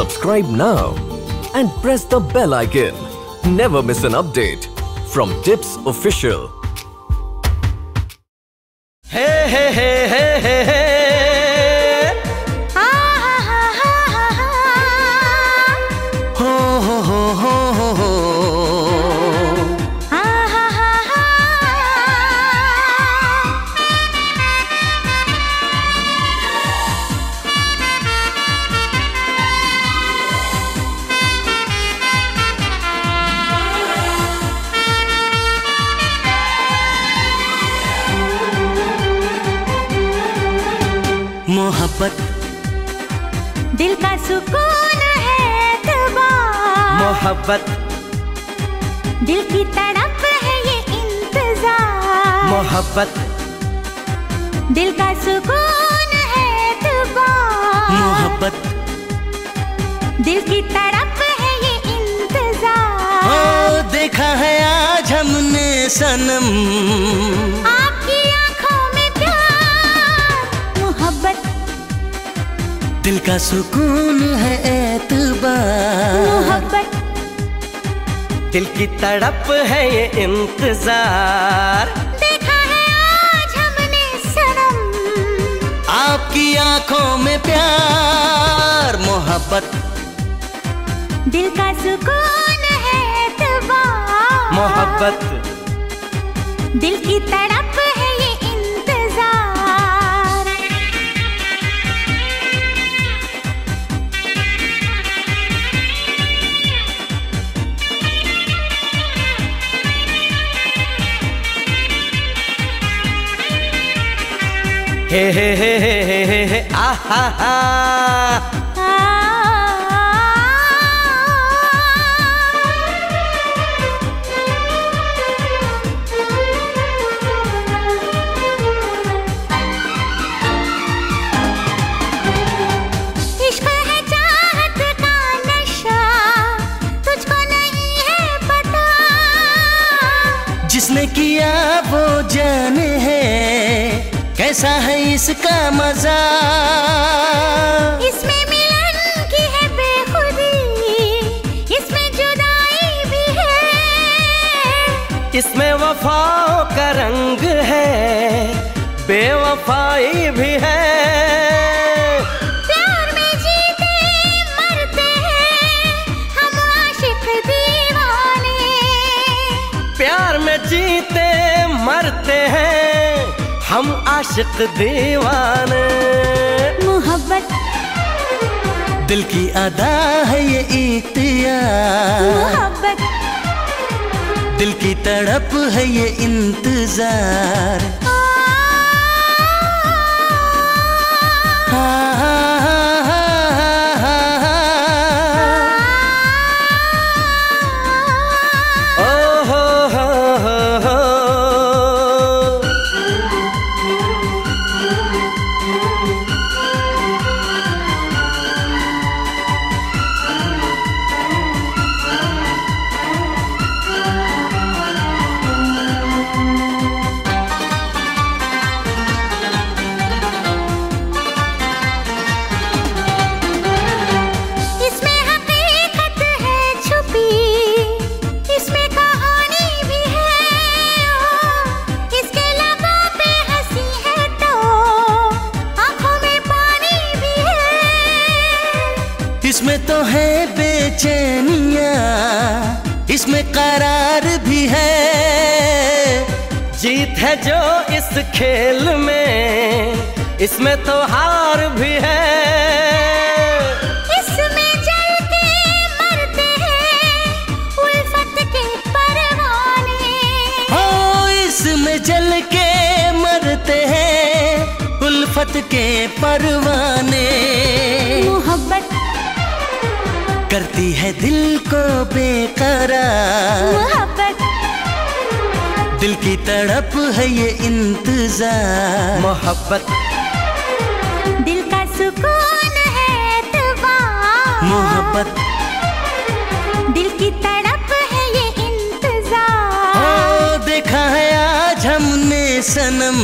Subscribe now and press the bell icon. Never miss an update from Tips Official. Hey, hey, hey, मोहब्बत। दिल का सुकून है मोहब्बत। दिल की तड़प है ये इंतज़ार। मोहब्बत। दिल का सुकून है मोहब्बत। दिल की तड़प है ये इंतज़ार। ओ देखा है आज हमने सनम। का सुकून है एतबार। मोहब्बत दिल की तड़प है ये इंतज़ार। देखा है आज हमने सनम आपकी आँखों में प्यार मोहब्बत। दिल का सुकून है एतबार। मोहब्बत। दिल की तड़प हे हे हे हे हे हे हे हा है है जिसने किया वो जाने है। कैसा है इसका मज़ा? इसमें मिलन की है बेखुदी इसमें जुदाई भी है। इसमें वफाओं का रंग है बेवफाई भी है। प्यार में जीते मरते हैं हम आशिक दीवाने। मोहब्बत। दिल की अदा है ये मोहब्बत। दिल की तड़प है ये इंतज़ार। इसमें तो है बेचैनिया इसमें करार भी है। जीत है जो इस खेल में इसमें तो हार भी है। इसमें के मरते हैं उल्फत के परवाने। हो इसमें जल के मरते हैं उल्फत के परवाने। करती है दिल को बेकरार। मोहब्बत। दिल की तड़प है ये इंतज़ार। मोहब्बत। दिल का सुकून है मोहब्बत। दिल की तड़प है ये इंतज़ार। ओ देखा है आज हमने सनम।